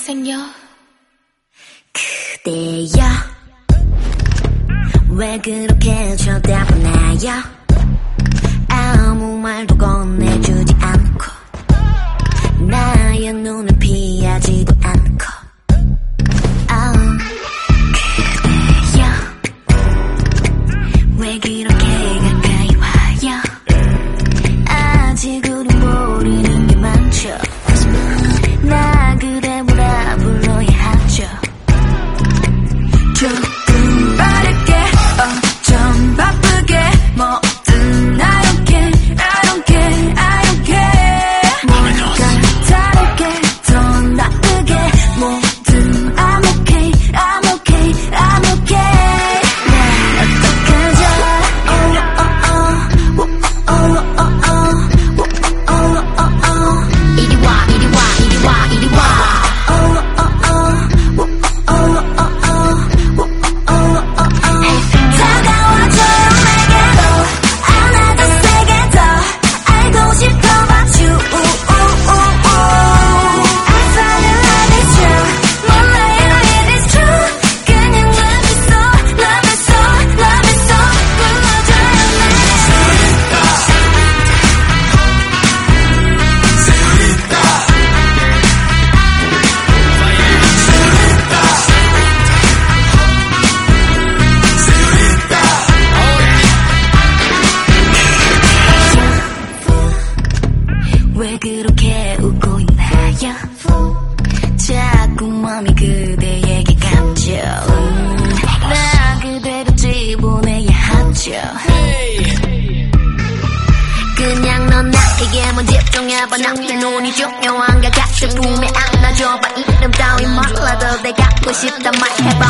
잘생겨 그대야 왜 그렇게 쳐다보나요 왜 그렇게 웃고 있나요? 자꾸 맘이 그대에게 갔죠 음, 나 그대로 집보내야 하죠. 그냥 넌 나에게 만 집중해봐. 나의 눈이 중요한 것 같아 품에 안아줘봐. 이름 따위 몰라도 내 갖고 싶단 말 해봐봐